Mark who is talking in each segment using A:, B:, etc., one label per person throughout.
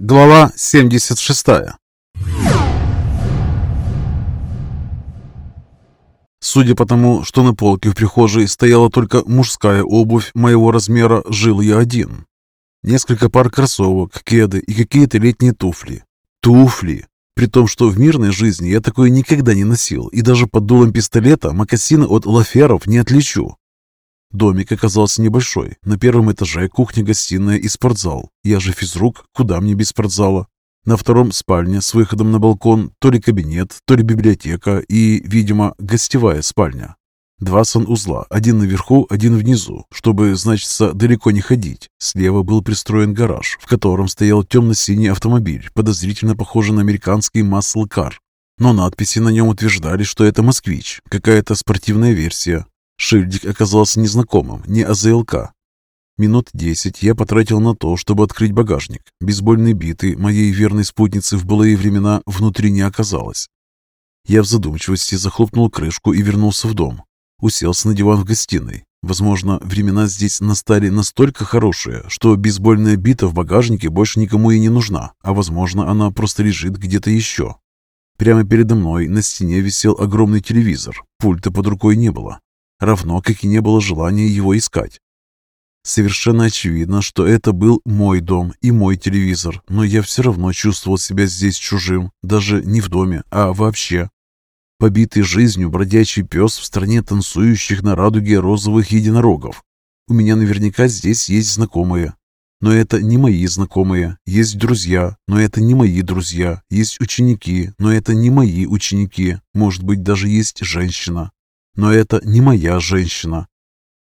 A: Глава 76 Судя по тому, что на полке в прихожей стояла только мужская обувь моего размера, жил я один. Несколько пар кроссовок, кеды и какие-то летние туфли. Туфли! При том, что в мирной жизни я такое никогда не носил, и даже под дулом пистолета мокасины от лаферов не отличу. Домик оказался небольшой. На первом этаже кухня-гостиная и спортзал. Я же физрук, куда мне без спортзала? На втором спальня с выходом на балкон, то ли кабинет, то ли библиотека и, видимо, гостевая спальня. Два санузла, один наверху, один внизу, чтобы, значится, далеко не ходить. Слева был пристроен гараж, в котором стоял темно-синий автомобиль, подозрительно похожий на американский маслкар. Но надписи на нем утверждали, что это «Москвич», какая-то спортивная версия. Шильдик оказался незнакомым, не АЗЛК. Минут десять я потратил на то, чтобы открыть багажник. Бейсбольной биты моей верной спутницы в былые времена внутри не оказалось. Я в задумчивости захлопнул крышку и вернулся в дом. Уселся на диван в гостиной. Возможно, времена здесь настали настолько хорошие, что бейсбольная бита в багажнике больше никому и не нужна, а возможно, она просто лежит где-то еще. Прямо передо мной на стене висел огромный телевизор. Пульта под рукой не было равно как и не было желания его искать. Совершенно очевидно, что это был мой дом и мой телевизор, но я все равно чувствовал себя здесь чужим, даже не в доме, а вообще. Побитый жизнью бродячий пес в стране танцующих на радуге розовых единорогов. У меня наверняка здесь есть знакомые. Но это не мои знакомые. Есть друзья, но это не мои друзья. Есть ученики, но это не мои ученики. Может быть, даже есть женщина. Но это не моя женщина.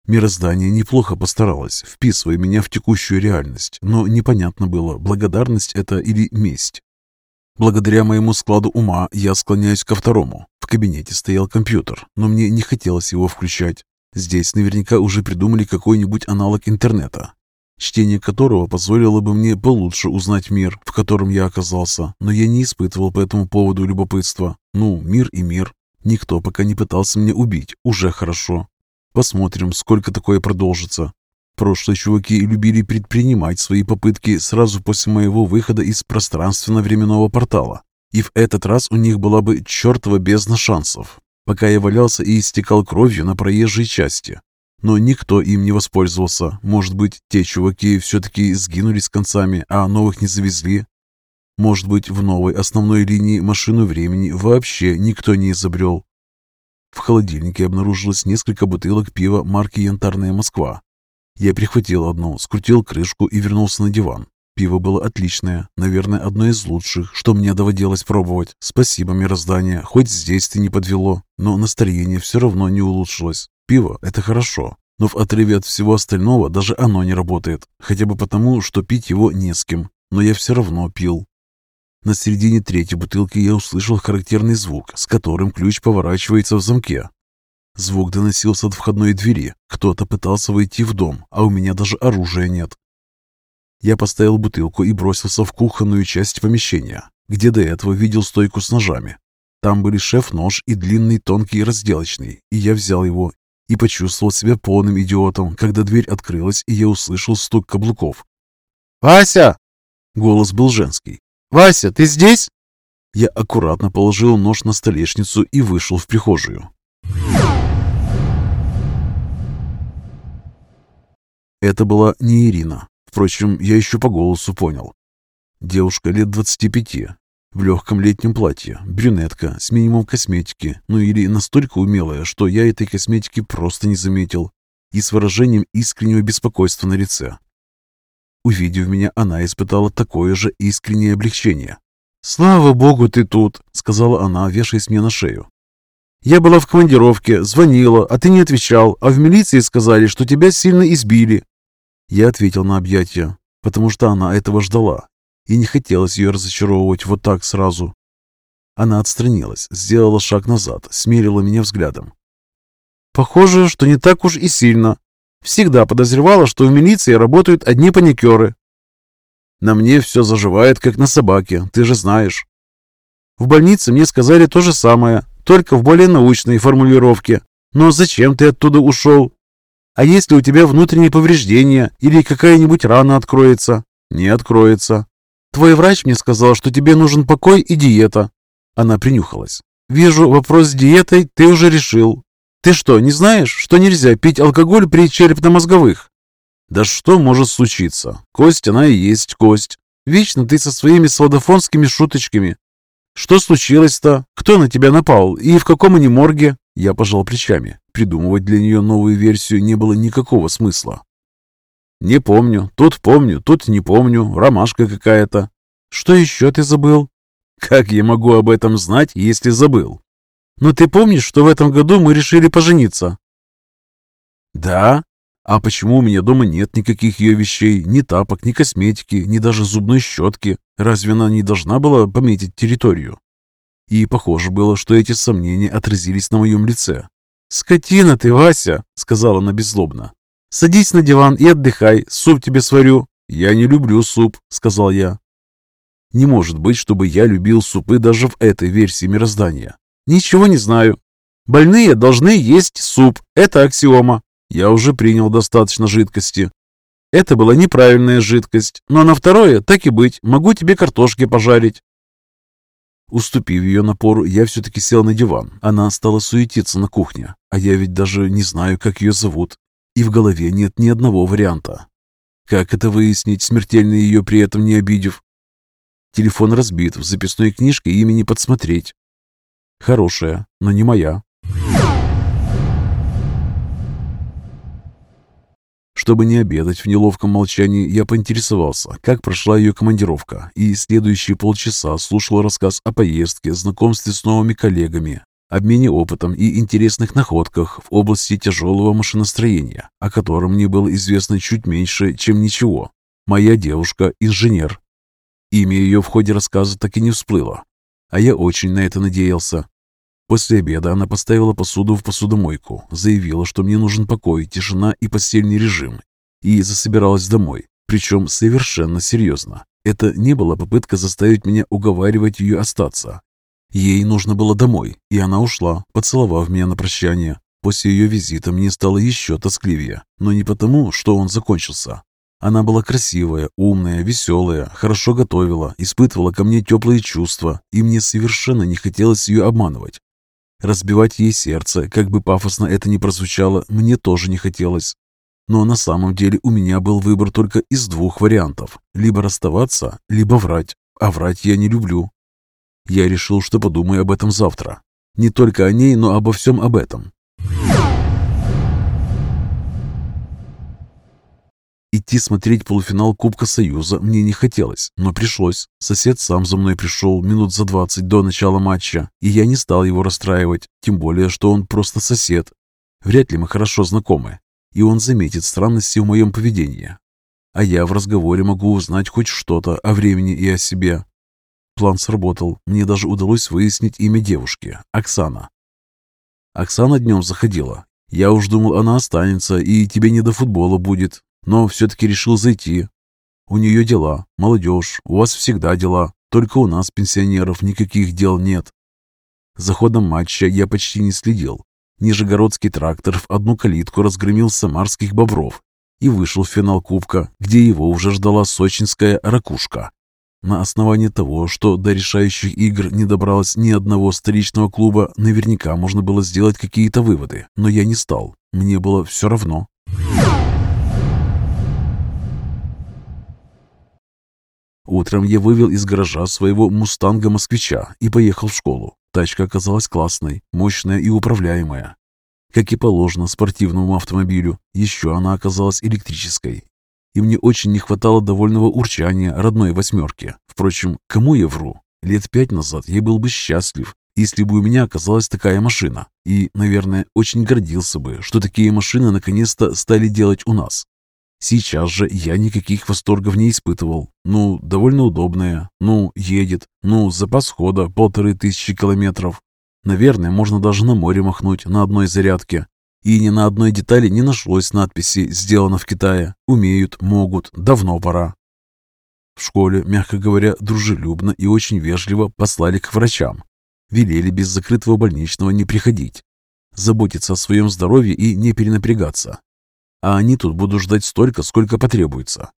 A: Мироздание неплохо постаралось, вписывая меня в текущую реальность, но непонятно было, благодарность это или месть. Благодаря моему складу ума я склоняюсь ко второму. В кабинете стоял компьютер, но мне не хотелось его включать. Здесь наверняка уже придумали какой-нибудь аналог интернета, чтение которого позволило бы мне получше узнать мир, в котором я оказался, но я не испытывал по этому поводу любопытства. Ну, мир и мир. Никто пока не пытался меня убить, уже хорошо. Посмотрим, сколько такое продолжится. Прошлые чуваки любили предпринимать свои попытки сразу после моего выхода из пространственно-временного портала. И в этот раз у них была бы чертова бездна шансов, пока я валялся и истекал кровью на проезжей части. Но никто им не воспользовался. Может быть, те чуваки все-таки сгинули с концами, а новых не завезли, может быть, в новой основной линии машину времени вообще никто не изобрел. В холодильнике обнаружилось несколько бутылок пива марки «Янтарная Москва». Я прихватил одну, скрутил крышку и вернулся на диван. Пиво было отличное, наверное, одно из лучших, что мне доводилось пробовать. Спасибо, мироздание, хоть здесь ты не подвело, но настроение все равно не улучшилось. Пиво – это хорошо, но в отрыве от всего остального даже оно не работает, хотя бы потому, что пить его не с кем. Но я все равно пил. На середине третьей бутылки я услышал характерный звук, с которым ключ поворачивается в замке. Звук доносился от входной двери. Кто-то пытался войти в дом, а у меня даже оружия нет. Я поставил бутылку и бросился в кухонную часть помещения, где до этого видел стойку с ножами. Там были шеф-нож и длинный тонкий разделочный, и я взял его и почувствовал себя полным идиотом, когда дверь открылась, и я услышал стук каблуков.
B: «Вася!»
A: Голос был женский.
B: «Вася, ты здесь?»
A: Я аккуратно положил нож на столешницу и вышел в прихожую. Это была не Ирина. Впрочем, я еще по голосу понял. Девушка лет 25, в легком летнем платье, брюнетка, с минимум косметики, ну или настолько умелая, что я этой косметики просто не заметил, и с выражением искреннего беспокойства на лице. Увидев меня, она испытала такое же искреннее облегчение.
B: «Слава богу, ты тут!» — сказала она, вешаясь мне на шею. «Я была в командировке, звонила, а ты не отвечал, а в милиции сказали, что тебя сильно избили».
A: Я ответил на объятия, потому что она этого ждала, и не хотелось ее разочаровывать вот так сразу. Она отстранилась, сделала шаг назад, смерила меня взглядом.
B: «Похоже, что не так уж и сильно. Всегда подозревала, что в милиции работают одни паникеры.
A: На мне все заживает, как на собаке, ты же знаешь.
B: В больнице мне сказали то же самое, только в более научной формулировке. Но зачем ты оттуда ушел? А если у тебя внутренние повреждения или какая-нибудь рана откроется?
A: Не откроется.
B: Твой врач мне сказал, что тебе нужен покой и диета». Она принюхалась. «Вижу, вопрос с диетой ты уже решил. Ты что, не знаешь, что нельзя пить алкоголь при черепно-мозговых?»
A: «Да что может случиться? Кость, она и есть кость.
B: Вечно ты со своими сладофонскими шуточками. Что случилось-то? Кто на тебя напал? И в каком они морге?»
A: Я пожал плечами. Придумывать для нее новую версию не было никакого смысла. «Не помню. Тут помню, тут не помню. Ромашка какая-то».
B: «Что еще ты забыл?»
A: «Как я могу об этом знать, если забыл?»
B: «Но ты помнишь, что в этом году мы решили пожениться?»
A: «Да? А почему у меня дома нет никаких ее вещей, ни тапок, ни косметики, ни даже зубной щетки? Разве она не должна была пометить территорию?» И похоже было, что эти сомнения отразились на моем лице.
B: «Скотина ты, Вася!» — сказала она беззлобно. «Садись на диван и отдыхай, суп тебе сварю».
A: «Я не люблю суп», — сказал я. Не может быть, чтобы я любил супы даже в этой версии мироздания.
B: Ничего не знаю. Больные должны есть суп. Это аксиома.
A: Я уже принял достаточно жидкости.
B: Это была неправильная жидкость, но на второе, так и быть, могу тебе картошки пожарить.
A: Уступив ее напору, я все-таки сел на диван. Она стала суетиться на кухне, а я ведь даже не знаю, как ее зовут. И в голове нет ни одного варианта. Как это выяснить, смертельно ее при этом не обидев? Телефон разбит, в записной книжке имени подсмотреть. Хорошая, но не моя. Чтобы не обедать в неловком молчании, я поинтересовался, как прошла ее командировка, и следующие полчаса слушал рассказ о поездке, знакомстве с новыми коллегами, обмене опытом и интересных находках в области тяжелого машиностроения, о котором мне было известно чуть меньше, чем ничего. Моя девушка – инженер. Имя ее в ходе рассказа так и не всплыло, а я очень на это надеялся. После обеда она поставила посуду в посудомойку, заявила, что мне нужен покой, тишина и постельный режим, и засобиралась домой, причем совершенно серьезно. Это не была попытка заставить меня уговаривать ее остаться. Ей нужно было домой, и она ушла, поцеловав меня на прощание. После ее визита мне стало еще тоскливее, но не потому, что он закончился. Она была красивая, умная, веселая, хорошо готовила, испытывала ко мне теплые чувства, и мне совершенно не хотелось ее обманывать. Разбивать ей сердце, как бы пафосно это ни прозвучало, мне тоже не хотелось. Но на самом деле у меня был выбор только из двух вариантов. Либо расставаться, либо врать. А врать я не люблю. Я решил, что подумаю об этом завтра. Не только о ней, но обо всем об этом. Идти смотреть полуфинал Кубка Союза мне не хотелось, но пришлось. Сосед сам за мной пришел минут за двадцать до начала матча, и я не стал его расстраивать, тем более, что он просто сосед. Вряд ли мы хорошо знакомы, и он заметит странности в моем поведении. А я в разговоре могу узнать хоть что-то о времени и о себе. План сработал, мне даже удалось выяснить имя девушки – Оксана. Оксана днем заходила. Я уж думал, она останется, и тебе не до футбола будет, но все-таки решил зайти. У нее дела, молодежь, у вас всегда дела, только у нас, пенсионеров, никаких дел нет. За ходом матча я почти не следил. Нижегородский трактор в одну калитку разгромил самарских бобров и вышел в финал Кубка, где его уже ждала сочинская ракушка. На основании того, что до решающих игр не добралось ни одного столичного клуба, наверняка можно было сделать какие-то выводы, но я не стал. Мне было все равно. Утром я вывел из гаража своего «Мустанга-москвича» и поехал в школу. Тачка оказалась классной, мощная и управляемая. Как и положено спортивному автомобилю, еще она оказалась электрической. И мне очень не хватало довольного урчания родной восьмерки. Впрочем, кому я вру? Лет пять назад я был бы счастлив, если бы у меня оказалась такая машина. И, наверное, очень гордился бы, что такие машины наконец-то стали делать у нас. Сейчас же я никаких восторгов не испытывал. Ну, довольно удобная, ну, едет, ну, запас хода полторы тысячи километров. Наверное, можно даже на море махнуть на одной зарядке. И ни на одной детали не нашлось надписи «Сделано в Китае». Умеют, могут, давно пора. В школе, мягко говоря, дружелюбно и очень вежливо послали к врачам. Велели без закрытого больничного не приходить. Заботиться о своем здоровье и не перенапрягаться а они тут будут ждать столько, сколько потребуется.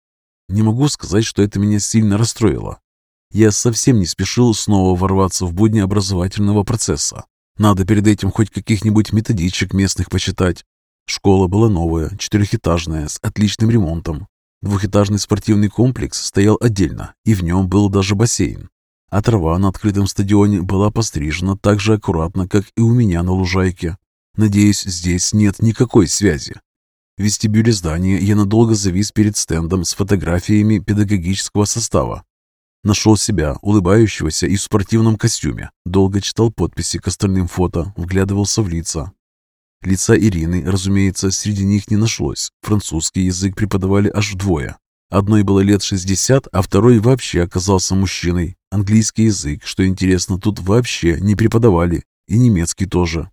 A: Не могу сказать, что это меня сильно расстроило. Я совсем не спешил снова ворваться в будни образовательного процесса. Надо перед этим хоть каких-нибудь методичек местных почитать. Школа была новая, четырехэтажная, с отличным ремонтом. Двухэтажный спортивный комплекс стоял отдельно, и в нем был даже бассейн. А трава на открытом стадионе была пострижена так же аккуратно, как и у меня на лужайке. Надеюсь, здесь нет никакой связи. В вестибюле здания я надолго завис перед стендом с фотографиями педагогического состава. Нашел себя, улыбающегося и в спортивном костюме. Долго читал подписи к остальным фото, вглядывался в лица. Лица Ирины, разумеется, среди них не нашлось. Французский язык преподавали аж вдвое. Одной было лет 60, а второй вообще оказался мужчиной. Английский язык, что интересно, тут вообще не преподавали. И немецкий тоже.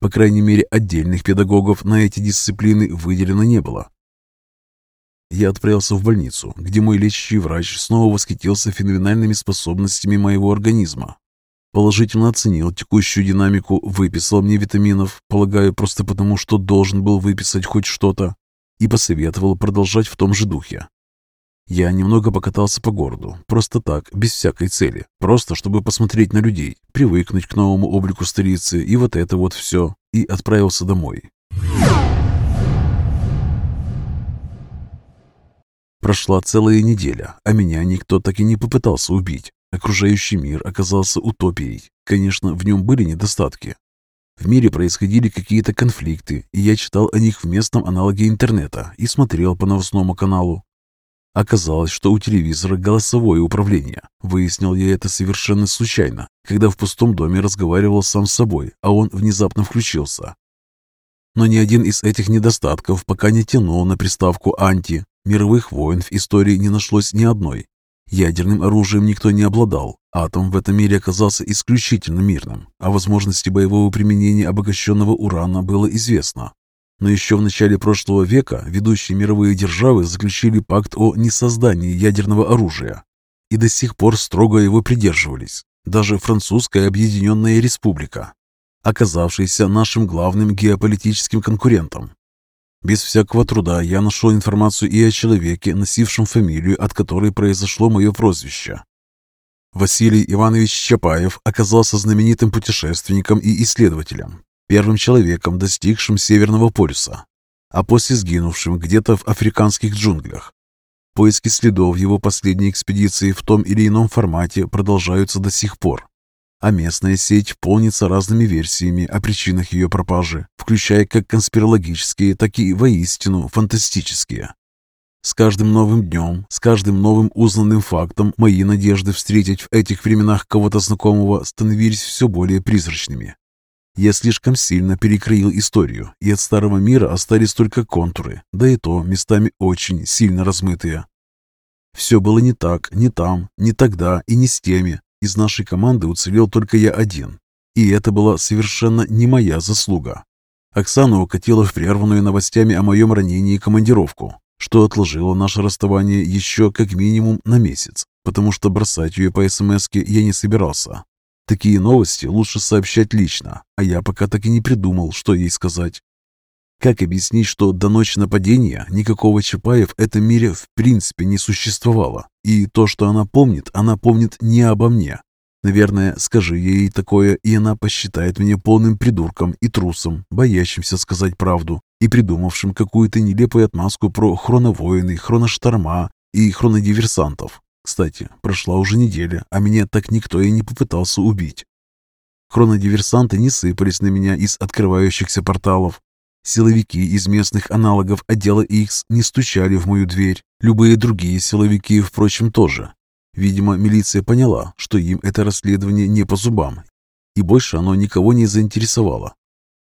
A: По крайней мере, отдельных педагогов на эти дисциплины выделено не было. Я отправился в больницу, где мой лечащий врач снова восхитился феноменальными способностями моего организма. Положительно оценил текущую динамику, выписал мне витаминов, полагаю, просто потому, что должен был выписать хоть что-то, и посоветовал продолжать в том же духе. Я немного покатался по городу, просто так, без всякой цели, просто чтобы посмотреть на людей, привыкнуть к новому облику столицы и вот это вот все, и отправился домой. Прошла целая неделя, а меня никто так и не попытался убить. Окружающий мир оказался утопией. Конечно, в нем были недостатки. В мире происходили какие-то конфликты, и я читал о них в местном аналоге интернета и смотрел по новостному каналу. Оказалось, что у телевизора голосовое управление. Выяснил я это совершенно случайно, когда в пустом доме разговаривал сам с собой, а он внезапно включился. Но ни один из этих недостатков пока не тянул на приставку «анти». Мировых войн в истории не нашлось ни одной. Ядерным оружием никто не обладал. Атом в этом мире оказался исключительно мирным. О возможности боевого применения обогащенного урана было известно. Но еще в начале прошлого века ведущие мировые державы заключили пакт о несоздании ядерного оружия и до сих пор строго его придерживались. Даже Французская Объединенная Республика, оказавшаяся нашим главным геополитическим конкурентом. Без всякого труда я нашел информацию и о человеке, носившем фамилию, от которой произошло мое прозвище. Василий Иванович Чапаев оказался знаменитым путешественником и исследователем, первым человеком, достигшим Северного полюса, а после сгинувшим где-то в африканских джунглях. Поиски следов его последней экспедиции в том или ином формате продолжаются до сих пор, а местная сеть полнится разными версиями о причинах ее пропажи, включая как конспирологические, так и воистину фантастические. С каждым новым днем, с каждым новым узнанным фактом мои надежды встретить в этих временах кого-то знакомого становились все более призрачными. Я слишком сильно перекроил историю, и от старого мира остались только контуры, да и то местами очень сильно размытые. Все было не так, не там, не тогда и не с теми. Из нашей команды уцелел только я один. И это была совершенно не моя заслуга. Оксана укатила в прерванную новостями о моем ранении командировку, что отложило наше расставание еще как минимум на месяц, потому что бросать ее по смс я не собирался. Такие новости лучше сообщать лично, а я пока так и не придумал, что ей сказать. Как объяснить, что до ночи нападения никакого Чапаев в этом мире в принципе не существовало, и то, что она помнит, она помнит не обо мне. Наверное, скажи ей такое, и она посчитает меня полным придурком и трусом, боящимся сказать правду и придумавшим какую-то нелепую отмазку про хроновоины, хроношторма и хронодиверсантов. Кстати, прошла уже неделя, а меня так никто и не попытался убить. Хронодиверсанты не сыпались на меня из открывающихся порталов. Силовики из местных аналогов отдела X не стучали в мою дверь. Любые другие силовики, впрочем, тоже. Видимо, милиция поняла, что им это расследование не по зубам, и больше оно никого не заинтересовало.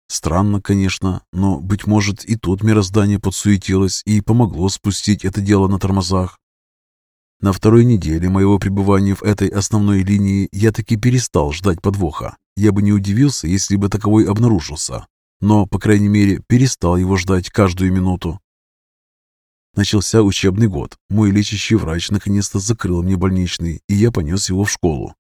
A: Странно, конечно, но, быть может, и тут мироздание подсуетилось и помогло спустить это дело на тормозах. На второй неделе моего пребывания в этой основной линии я таки перестал ждать подвоха. Я бы не удивился, если бы таковой обнаружился. Но, по крайней мере, перестал его ждать каждую минуту. Начался учебный год. Мой лечащий врач наконец-то закрыл мне больничный, и я понес его в школу.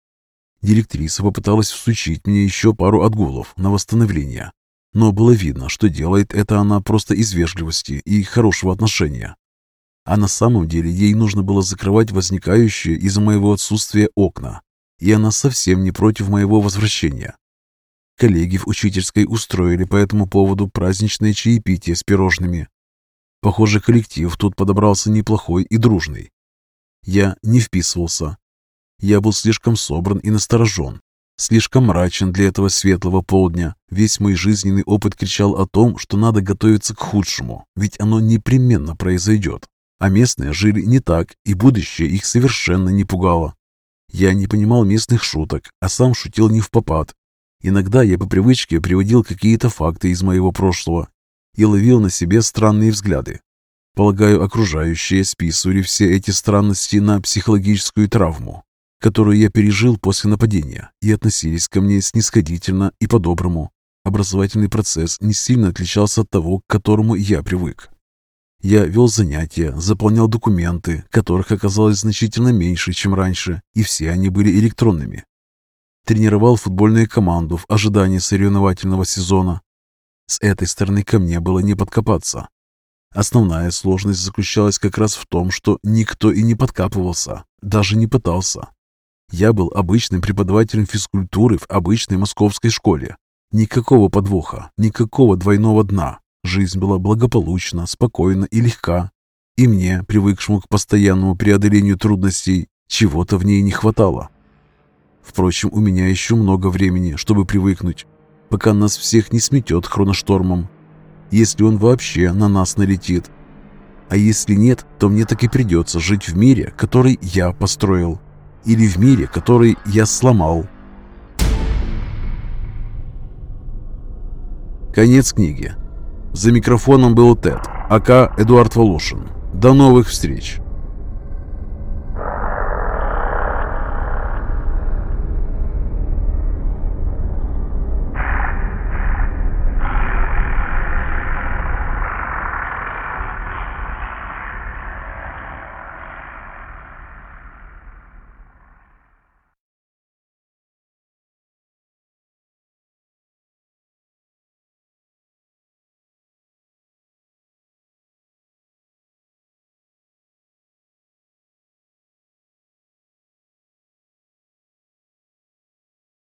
A: Директриса попыталась всучить мне еще пару отгулов на восстановление. Но было видно, что делает это она просто из вежливости и хорошего отношения. А на самом деле ей нужно было закрывать возникающие из-за моего отсутствия окна. И она совсем не против моего возвращения. Коллеги в учительской устроили по этому поводу праздничное чаепитие с пирожными. Похоже, коллектив тут подобрался неплохой и дружный. Я не вписывался. Я был слишком собран и насторожен, слишком мрачен для этого светлого полдня. Весь мой жизненный опыт кричал о том, что надо готовиться к худшему, ведь оно непременно произойдет. А местные жили не так, и будущее их совершенно не пугало. Я не понимал местных шуток, а сам шутил не в попад. Иногда я по привычке приводил какие-то факты из моего прошлого и ловил на себе странные взгляды. Полагаю, окружающие списывали все эти странности на психологическую травму, которую я пережил после нападения, и относились ко мне снисходительно и по-доброму. Образовательный процесс не сильно отличался от того, к которому я привык. Я вел занятия, заполнял документы, которых оказалось значительно меньше, чем раньше, и все они были электронными. Тренировал футбольную команду в ожидании соревновательного сезона. С этой стороны ко мне было не подкопаться. Основная сложность заключалась как раз в том, что никто и не подкапывался, даже не пытался. Я был обычным преподавателем физкультуры в обычной московской школе. Никакого подвоха, никакого двойного дна. Жизнь была благополучна, спокойна и легка. И мне, привыкшему к постоянному преодолению трудностей, чего-то в ней не хватало. Впрочем, у меня еще много времени, чтобы привыкнуть, пока нас всех не сметет хроноштормом. Если он вообще на нас налетит. А если нет, то мне так и придется жить в мире, который я построил или в мире, который я сломал. Конец книги. За микрофоном был Тед, АК Эдуард Волошин. До новых встреч!